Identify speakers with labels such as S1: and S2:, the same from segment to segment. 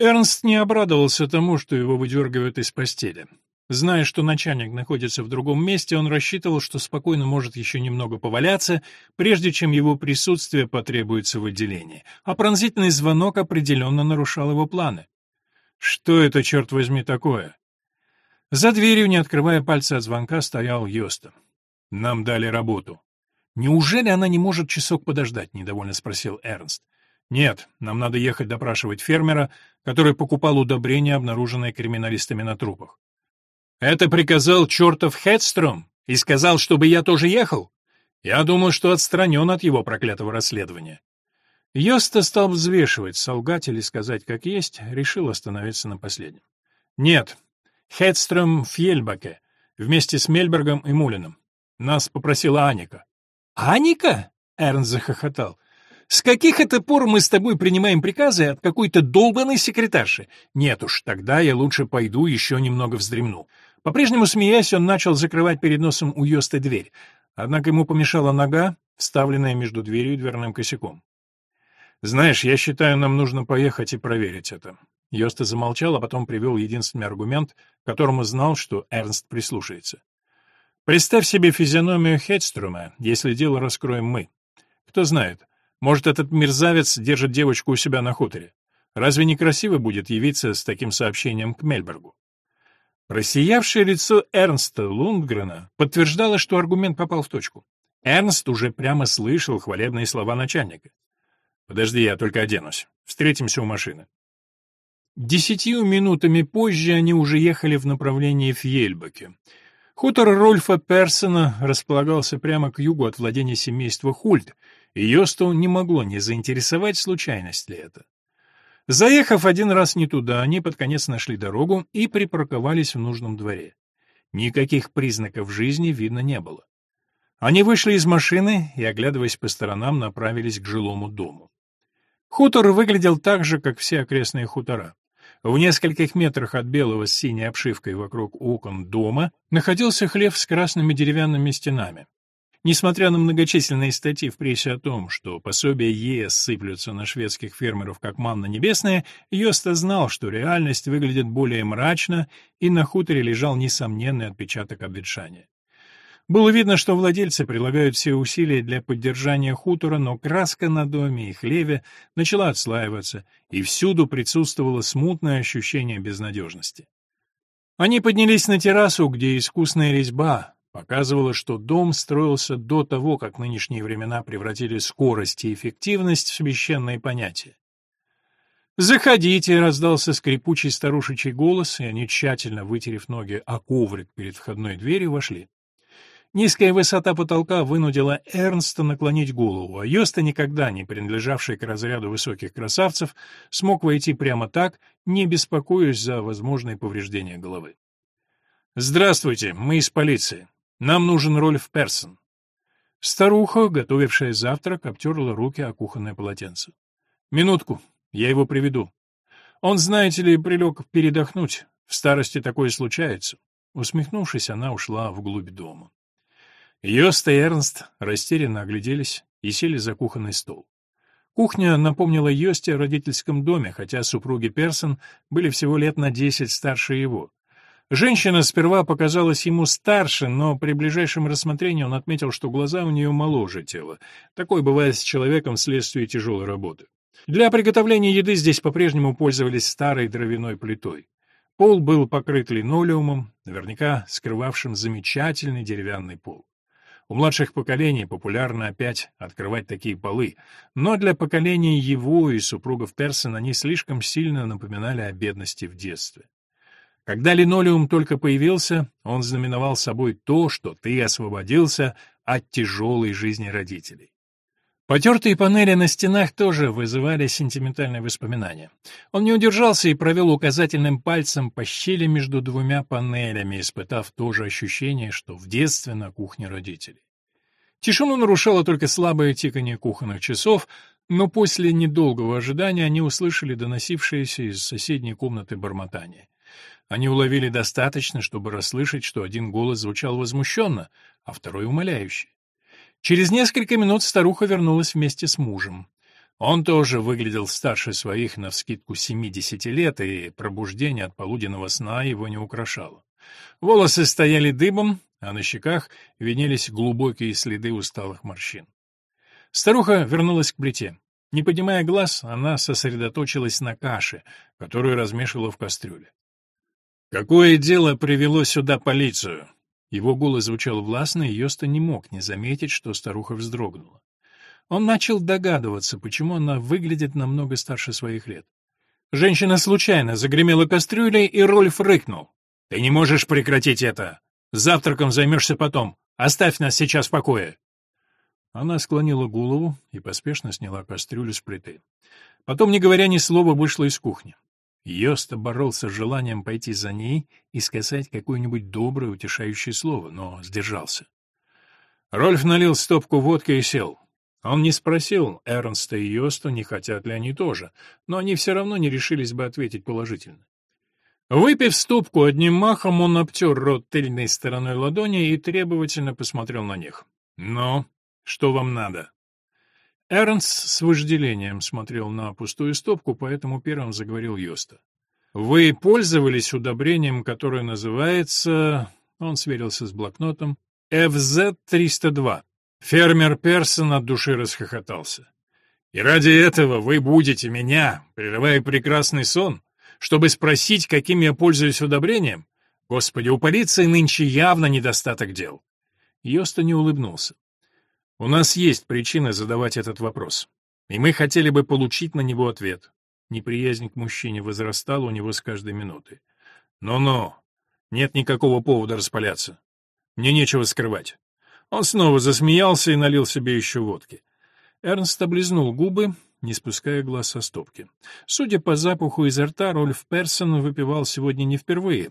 S1: Эрнст не обрадовался тому, что его выдергивают из постели. Зная, что начальник находится в другом месте, он рассчитывал, что спокойно может еще немного поваляться, прежде чем его присутствие потребуется в отделении. А пронзительный звонок определенно нарушал его планы. Что это, черт возьми, такое? За дверью, не открывая пальца от звонка, стоял Йоста. «Нам дали работу». «Неужели она не может часок подождать?» — недовольно спросил Эрнст. «Нет, нам надо ехать допрашивать фермера, который покупал удобрения, обнаруженные криминалистами на трупах. Это приказал чертов Хедстром и сказал, чтобы я тоже ехал? Я думал, что отстранен от его проклятого расследования. Йоста стал взвешивать, солгать или сказать как есть, решил остановиться на последнем. Нет, Хедстром в Ельбаке, вместе с Мельбергом и Мулином. Нас попросила Аника. «Аника?» — Эрн захохотал. С каких это пор мы с тобой принимаем приказы от какой-то долбанной секретарши? Нет уж, тогда я лучше пойду еще немного вздремну. По-прежнему смеясь, он начал закрывать перед носом у Йоста дверь. Однако ему помешала нога, вставленная между дверью и дверным косяком. «Знаешь, я считаю, нам нужно поехать и проверить это». Йоста замолчал, а потом привел единственный аргумент, которому знал, что Эрнст прислушается. «Представь себе физиономию Хедструма, если дело раскроем мы. Кто знает, может, этот мерзавец держит девочку у себя на хуторе. Разве не красиво будет явиться с таким сообщением к Мельбергу? Просиявшее лицо Эрнста Лундгрена подтверждало, что аргумент попал в точку. Эрнст уже прямо слышал хвалебные слова начальника. «Подожди, я только оденусь. Встретимся у машины». Десятью минутами позже они уже ехали в направлении Фьельбаке. Хутор Рольфа Персона располагался прямо к югу от владения семейства Хульт, и Йосту не могло не заинтересовать, случайность ли это. Заехав один раз не туда, они под конец нашли дорогу и припарковались в нужном дворе. Никаких признаков жизни видно не было. Они вышли из машины и, оглядываясь по сторонам, направились к жилому дому. Хутор выглядел так же, как все окрестные хутора. В нескольких метрах от белого с синей обшивкой вокруг окон дома находился хлев с красными деревянными стенами. Несмотря на многочисленные статьи в прессе о том, что пособия ЕС сыплются на шведских фермеров как манна небесная, Йоста знал, что реальность выглядит более мрачно, и на хуторе лежал несомненный отпечаток обветшания. Было видно, что владельцы прилагают все усилия для поддержания хутора, но краска на доме и хлеве начала отслаиваться, и всюду присутствовало смутное ощущение безнадежности. Они поднялись на террасу, где искусная резьба, показывало, что дом строился до того, как нынешние времена превратили скорость и эффективность в священные понятия. «Заходите!» — раздался скрипучий старушечий голос, и они, тщательно вытерев ноги о коврик перед входной дверью, вошли. Низкая высота потолка вынудила Эрнста наклонить голову, а Йоста, никогда не принадлежавший к разряду высоких красавцев, смог войти прямо так, не беспокоясь за возможные повреждения головы. «Здравствуйте, мы из полиции. Нам нужен Рольф Персон. Старуха, готовившая завтрак, обтерла руки о кухонное полотенце. Минутку, я его приведу. Он, знаете ли, прилег передохнуть. В старости такое случается. Усмехнувшись, она ушла вглубь дома. Йоста и Эрнст растерянно огляделись и сели за кухонный стол. Кухня напомнила Йосте о родительском доме, хотя супруги Персон были всего лет на десять старше его. Женщина сперва показалась ему старше, но при ближайшем рассмотрении он отметил, что глаза у нее моложе тела. Такое бывает с человеком вследствие тяжелой работы. Для приготовления еды здесь по-прежнему пользовались старой дровяной плитой. Пол был покрыт линолеумом, наверняка скрывавшим замечательный деревянный пол. У младших поколений популярно опять открывать такие полы, но для поколения его и супругов Персон они слишком сильно напоминали о бедности в детстве. Когда линолеум только появился, он знаменовал собой то, что ты освободился от тяжелой жизни родителей. Потертые панели на стенах тоже вызывали сентиментальные воспоминания. Он не удержался и провел указательным пальцем по щели между двумя панелями, испытав то же ощущение, что в детстве на кухне родителей. Тишину нарушало только слабое тиканье кухонных часов, но после недолгого ожидания они услышали доносившееся из соседней комнаты бормотание. Они уловили достаточно, чтобы расслышать, что один голос звучал возмущенно, а второй — умоляюще. Через несколько минут старуха вернулась вместе с мужем. Он тоже выглядел старше своих навскидку 70 лет, и пробуждение от полуденного сна его не украшало. Волосы стояли дыбом, а на щеках виднелись глубокие следы усталых морщин. Старуха вернулась к плите. Не поднимая глаз, она сосредоточилась на каше, которую размешивала в кастрюле. «Какое дело привело сюда полицию?» Его голос звучал властно, и Йоста не мог не заметить, что старуха вздрогнула. Он начал догадываться, почему она выглядит намного старше своих лет. Женщина случайно загремела кастрюлей, и Рольф рыкнул. «Ты не можешь прекратить это! Завтраком займешься потом! Оставь нас сейчас в покое!» Она склонила голову и поспешно сняла кастрюлю с плиты. Потом, не говоря ни слова, вышла из кухни. Йоста боролся с желанием пойти за ней и сказать какое-нибудь доброе, утешающее слово, но сдержался. Рольф налил стопку водки и сел. Он не спросил Эрнста и Йоста, не хотят ли они тоже, но они все равно не решились бы ответить положительно. Выпив ступку одним махом, он обтер рот тыльной стороной ладони и требовательно посмотрел на них. «Ну, что вам надо?» Эрнст с вожделением смотрел на пустую стопку, поэтому первым заговорил Йоста. «Вы пользовались удобрением, которое называется...» Он сверился с блокнотом. «FZ-302». Фермер Персон от души расхохотался. «И ради этого вы будете меня, прерывая прекрасный сон, чтобы спросить, каким я пользуюсь удобрением? Господи, у полиции нынче явно недостаток дел». Йоста не улыбнулся. «У нас есть причина задавать этот вопрос, и мы хотели бы получить на него ответ». Неприязнь к мужчине возрастала у него с каждой минуты. «Но-но, нет никакого повода распаляться. Мне нечего скрывать. Он снова засмеялся и налил себе еще водки. Эрнст облизнул губы, не спуская глаз со стопки. Судя по запаху изо рта, Рольф Персон выпивал сегодня не впервые.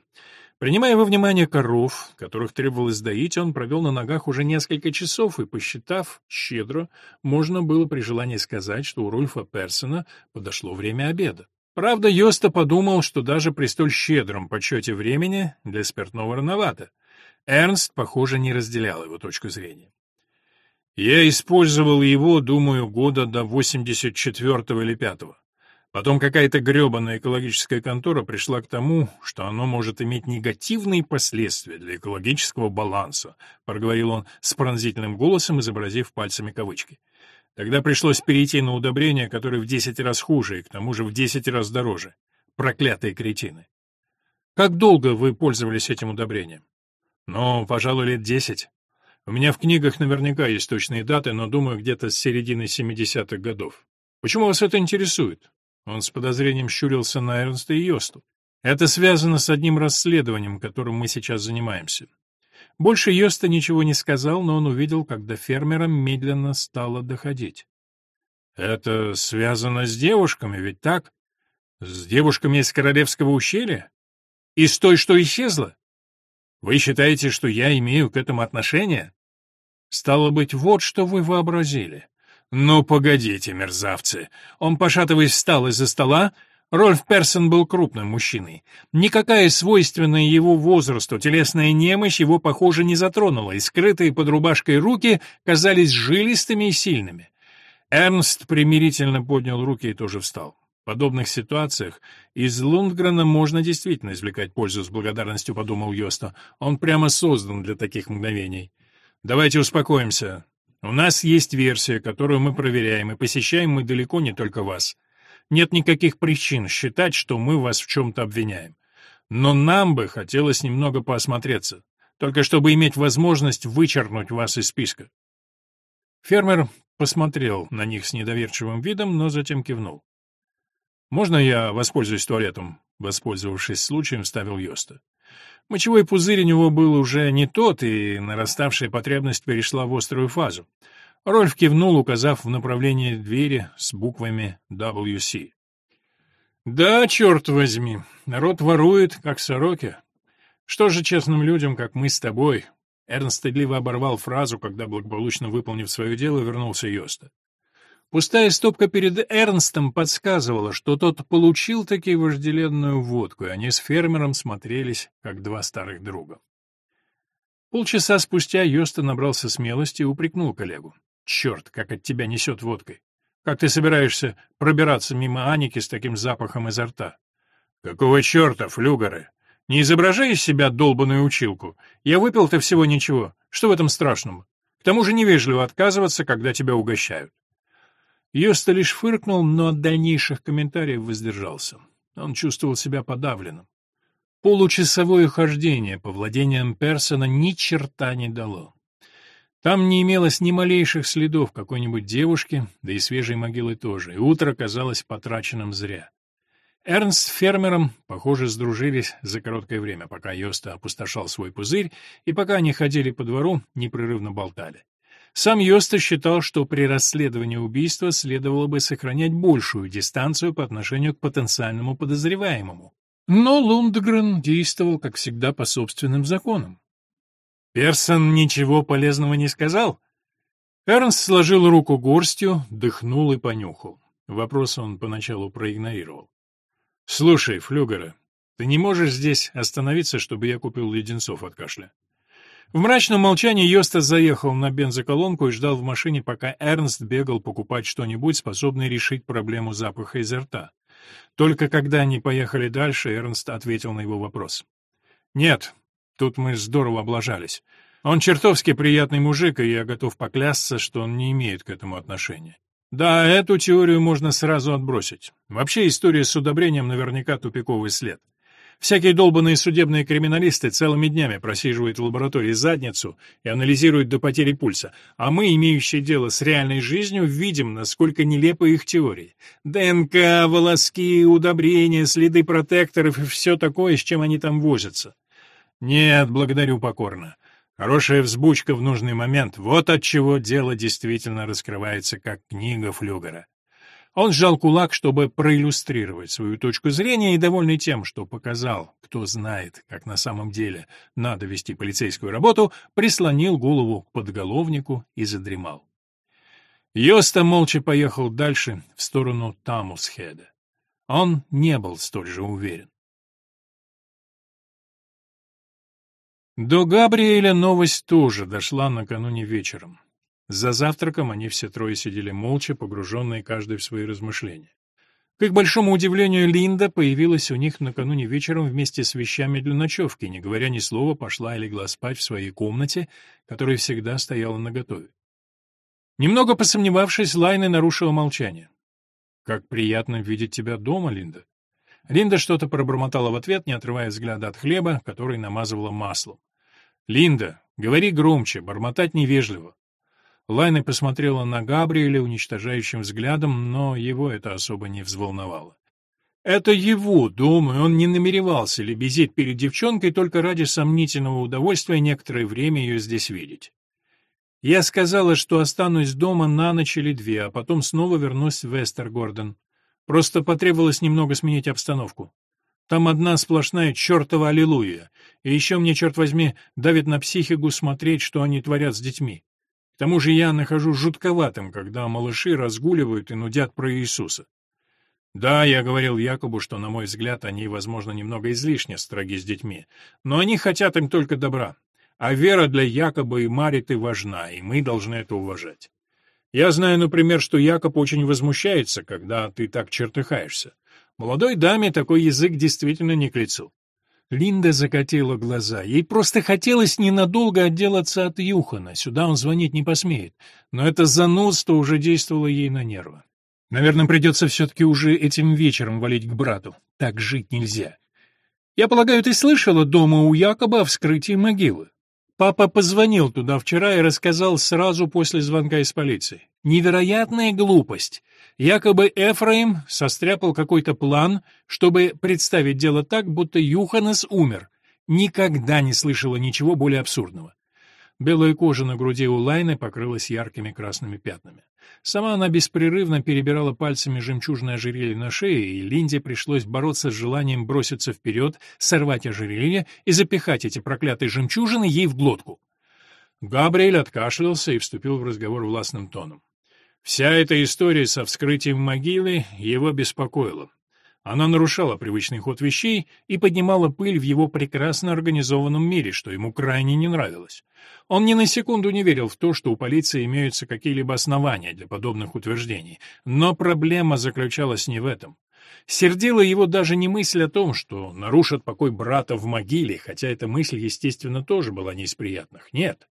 S1: Принимая во внимание коров, которых требовалось доить, он провел на ногах уже несколько часов, и, посчитав щедро, можно было при желании сказать, что у Рольфа Персона подошло время обеда. Правда, Йоста подумал, что даже при столь щедром подсчете времени для спиртного рановато. Эрнст, похоже, не разделял его точку зрения. Я использовал его, думаю, года до 84-го или 5-го. Потом какая-то гребаная экологическая контора пришла к тому, что оно может иметь негативные последствия для экологического баланса, проговорил он с пронзительным голосом, изобразив пальцами кавычки. Тогда пришлось перейти на удобрения, которые в 10 раз хуже и к тому же в 10 раз дороже. Проклятые кретины. Как долго вы пользовались этим удобрением? Ну, пожалуй, лет десять. У меня в книгах наверняка есть точные даты, но, думаю, где-то с середины 70-х годов. Почему вас это интересует? Он с подозрением щурился на Эрнста и Йосту. Это связано с одним расследованием, которым мы сейчас занимаемся. Больше Йоста ничего не сказал, но он увидел, когда фермерам медленно стало доходить. Это связано с девушками, ведь так? С девушками из Королевского ущелья? И с той, что исчезла? Вы считаете, что я имею к этому отношение? Стало быть, вот что вы вообразили. Ну, погодите, мерзавцы. Он, пошатываясь, встал из-за стола. Рольф Персон был крупным мужчиной. Никакая свойственная его возрасту телесная немощь его, похоже, не затронула, и скрытые под рубашкой руки казались жилистыми и сильными. Эрнст примирительно поднял руки и тоже встал подобных ситуациях из Лундгрена можно действительно извлекать пользу с благодарностью, подумал Йоста. Он прямо создан для таких мгновений. Давайте успокоимся. У нас есть версия, которую мы проверяем, и посещаем мы далеко не только вас. Нет никаких причин считать, что мы вас в чем-то обвиняем. Но нам бы хотелось немного поосмотреться, только чтобы иметь возможность вычеркнуть вас из списка. Фермер посмотрел на них с недоверчивым видом, но затем кивнул. «Можно я воспользуюсь туалетом?» Воспользовавшись случаем, ставил Йоста. Мочевой пузырь у него был уже не тот, и нараставшая потребность перешла в острую фазу. Рольф кивнул, указав в направлении двери с буквами WC. «Да, черт возьми, народ ворует, как сороки. Что же честным людям, как мы с тобой?» Эрнст стыдливо оборвал фразу, когда, благополучно выполнив свое дело, вернулся Йоста. Пустая стопка перед Эрнстом подсказывала, что тот получил таки вожделенную водку, и они с фермером смотрелись, как два старых друга. Полчаса спустя Йоста набрался смелости и упрекнул коллегу. «Черт, как от тебя несет водкой! Как ты собираешься пробираться мимо Аники с таким запахом изо рта?
S2: Какого черта, флюгеры? Не изображай из себя долбаную училку. Я выпил-то всего ничего. Что в этом страшного? К тому же невежливо отказываться, когда тебя угощают.
S1: Йоста лишь фыркнул, но от дальнейших комментариев воздержался. Он чувствовал себя подавленным. Получасовое хождение по владениям Персона ни черта не дало. Там не имелось ни малейших следов какой-нибудь девушки, да и свежей могилы тоже, и утро казалось потраченным зря. Эрнст с фермером, похоже, сдружились за короткое время, пока Йоста опустошал свой пузырь, и пока они ходили по двору, непрерывно болтали. Сам Йоста считал, что при расследовании убийства следовало бы сохранять большую дистанцию по отношению к потенциальному подозреваемому. Но Лундгрен действовал, как всегда, по собственным законам.
S2: «Персон ничего полезного не сказал?»
S1: Эрнст сложил руку горстью, дыхнул и понюхал. Вопрос он поначалу проигнорировал.
S2: «Слушай, Флюгера, ты не можешь здесь остановиться, чтобы я купил леденцов от кашля?»
S1: В мрачном молчании Йоста заехал на бензоколонку и ждал в машине, пока Эрнст бегал покупать что-нибудь, способное решить проблему запаха изо рта. Только когда они поехали дальше, Эрнст ответил на его вопрос. «Нет, тут мы здорово облажались. Он чертовски приятный мужик, и я готов поклясться, что он не имеет к этому отношения. Да, эту теорию можно сразу отбросить. Вообще история с удобрением наверняка тупиковый след. Всякие долбанные судебные криминалисты целыми днями просиживают в лаборатории задницу и анализируют до потери пульса, а мы, имеющие дело с реальной жизнью, видим, насколько нелепы их теории. ДНК, волоски, удобрения, следы протекторов и все такое, с чем они там возятся. Нет, благодарю покорно. Хорошая взбучка в нужный момент — вот от чего дело действительно раскрывается, как книга Флюгера. Он сжал кулак, чтобы проиллюстрировать свою точку зрения, и, довольный тем, что показал, кто знает, как на самом деле надо вести полицейскую работу, прислонил голову к подголовнику и задремал. Йоста молча поехал дальше, в сторону Тамусхеда. Он не был столь же уверен. До Габриэля новость тоже дошла накануне вечером. За завтраком они все трое сидели молча, погруженные каждый в свои размышления. К их большому удивлению, Линда появилась у них накануне вечером вместе с вещами для ночевки, не говоря ни слова, пошла и легла спать в своей комнате, которая всегда стояла наготове. Немного посомневавшись, Лайна нарушила молчание. «Как приятно видеть тебя дома, Линда». Линда что-то пробормотала в ответ, не отрывая взгляда от хлеба, который намазывала маслом. «Линда, говори громче, бормотать невежливо. Лайна посмотрела на Габриэля уничтожающим взглядом, но его это особо не взволновало. Это его и он не намеревался лебезить перед девчонкой только ради сомнительного удовольствия некоторое время ее здесь видеть. Я сказала, что останусь дома на ночь или две, а потом снова вернусь в Вестергорден. Просто потребовалось немного сменить обстановку. Там одна сплошная чертова аллилуйя, и еще мне, черт возьми, давит на психику смотреть, что они творят с детьми. К тому же я нахожу жутковатым, когда малыши разгуливают и нудят про Иисуса. Да, я говорил Якобу, что, на мой взгляд, они, возможно, немного излишне строги с детьми, но они хотят им только добра. А вера для Якоба и Мариты важна, и мы должны это уважать. Я знаю, например, что Якоб очень возмущается, когда ты так чертыхаешься. Молодой даме такой язык действительно не к лицу. Линда закатила глаза. Ей просто хотелось ненадолго отделаться от Юхана. Сюда он звонить не посмеет. Но это занудство уже действовало ей на нервы. Наверное, придется все-таки уже этим вечером валить к брату. Так жить нельзя. Я полагаю, ты слышала дома у Якоба о вскрытии могилы? Папа позвонил туда вчера и рассказал сразу после звонка из полиции. Невероятная глупость. Якобы Эфраим состряпал какой-то план, чтобы представить дело так, будто Юханес умер. Никогда не слышала ничего более абсурдного. Белая кожа на груди у Лайны покрылась яркими красными пятнами. Сама она беспрерывно перебирала пальцами жемчужное ожерелье на шее, и Линде пришлось бороться с желанием броситься вперед, сорвать ожерелье и запихать эти проклятые жемчужины ей в глотку. Габриэль откашлялся и вступил в разговор властным тоном. Вся эта история со вскрытием могилы его беспокоила. Она нарушала привычный ход вещей и поднимала пыль в его прекрасно организованном мире, что ему крайне не нравилось. Он ни на секунду не верил в то, что у полиции имеются какие-либо основания для подобных утверждений, но проблема заключалась не в этом. Сердила его даже не мысль о том, что нарушат покой брата в могиле, хотя эта мысль, естественно, тоже была не из приятных. Нет.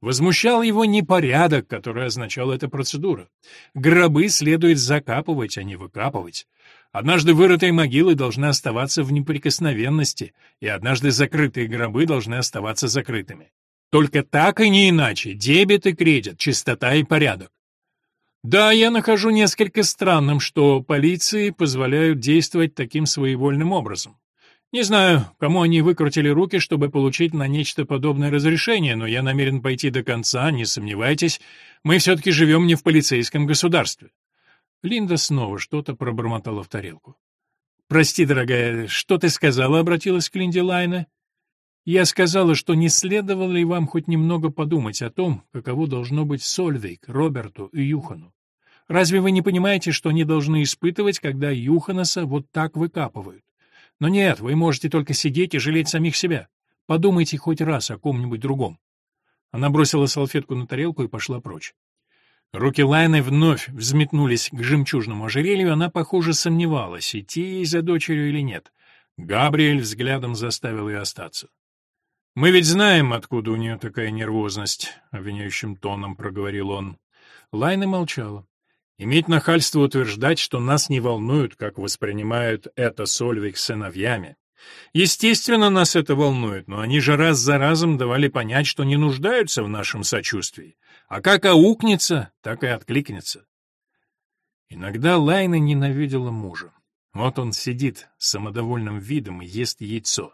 S1: Возмущал его непорядок, который означала эта процедура. Гробы следует закапывать, а не выкапывать. Однажды вырытые могилы должны оставаться в неприкосновенности, и однажды закрытые гробы должны оставаться закрытыми. Только так и не иначе, дебет и кредит, чистота и порядок. Да, я нахожу несколько странным, что полиции позволяют действовать таким своевольным образом. Не знаю, кому они выкрутили руки, чтобы получить на нечто подобное разрешение, но я намерен пойти до конца, не сомневайтесь, мы все-таки живем не в полицейском государстве. Линда снова что-то пробормотала в тарелку. «Прости, дорогая, что ты сказала?» — обратилась к Линде Лайна. «Я сказала, что не следовало ли вам хоть немного подумать о том, каково должно быть Сольвейк, Роберту и Юхану. Разве вы не понимаете, что они должны испытывать, когда Юханаса вот так выкапывают? Но нет, вы можете только сидеть и жалеть самих себя. Подумайте хоть раз о ком-нибудь другом». Она бросила салфетку на тарелку и пошла прочь. Руки Лайны вновь взметнулись к жемчужному ожерелью, она, похоже, сомневалась, идти ей за дочерью или нет. Габриэль взглядом заставил ее остаться. «Мы ведь знаем, откуда у нее такая нервозность», — обвиняющим тоном проговорил он. Лайна молчала. Иметь нахальство утверждать, что нас не волнует, как воспринимают это Сольвик сыновьями. Естественно, нас это волнует, но они же раз за разом давали понять, что не нуждаются в нашем сочувствии. А как аукнется, так и откликнется. Иногда Лайна ненавидела мужа. Вот он сидит с самодовольным видом и ест яйцо.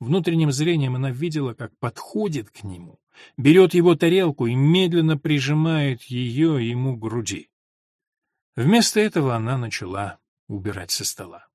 S1: Внутренним зрением она видела, как подходит к нему, берет его тарелку и медленно прижимает ее ему к груди. Вместо этого она начала убирать со стола.